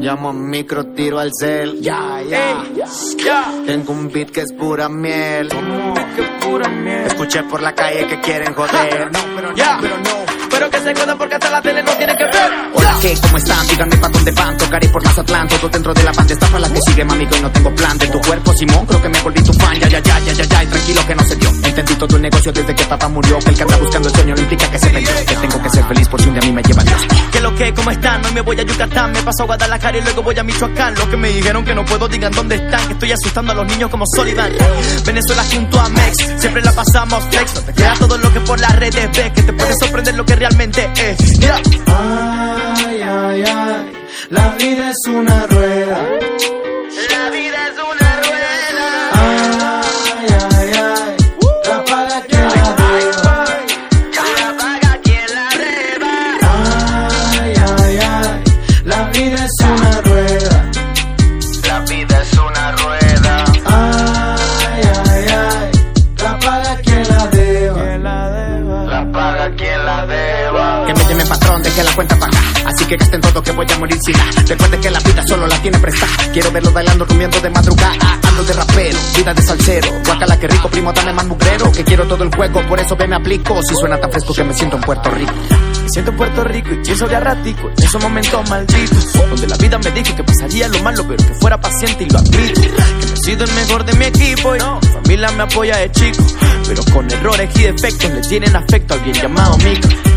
Llamo a micro, tiro al cel. Ya, ya. Tengo un beat que es pura miel. Escuché por la calle que quieren joder. No, pero Ya. no, pero no. Pero que se jodan porque hasta la tele no tiene que ver. Hola, ¿qué? ¿Cómo están? Díganme pa' dónde van. Tocaré por Mazatlán. Todo dentro de la banda está para la que sigue, mami, que hoy no tengo plan. De tu cuerpo, Simón, creo que me volví tu fan. Ya, ya, ya, ya, ya, ya. Y tranquilo que no se dio. Entendí todo el negocio desde que papá murió. Que el que anda buscando el sueño no implica que se vendió. Que tengo que ser feliz por si un día a mí me lleva Dios. Que lo que, ¿cómo están? Hoy me voy a Yucatán, me paso a Guadalajara y luego voy a Michoacán. Lo que me dijeron que no puedo, digan dónde están. Que estoy asustando a los niños como Sullivan. Venezuela junto a Mex, siempre la pasamos flex. No te creas todo lo que por las redes ves, que te puede sorprender lo que realmente es. Mira, Ay, ay, ay, la vida es una Que me llame patrón, de que la cuenta paga. Así que gasten todo que voy a morir sin nada. Recuerden que la vida solo la tiene prestada. Quiero verlos bailando, comiendo de madrugada. Ando de rapero, vida de salsero. Guacala que rico, primo, dame más mugrero. Que quiero todo el juego, por eso ve me aplico. Si suena tan fresco que me siento en Puerto Rico. Me siento en Puerto Rico y pienso de a ratico En esos momentos malditos Donde la vida me dijo que pasaría lo malo Pero que fuera paciente y lo admito Que no he sido el mejor de mi equipo Y mi familia me apoya de chico Pero con errores y defectos Le tienen afecto al bien llamado Mico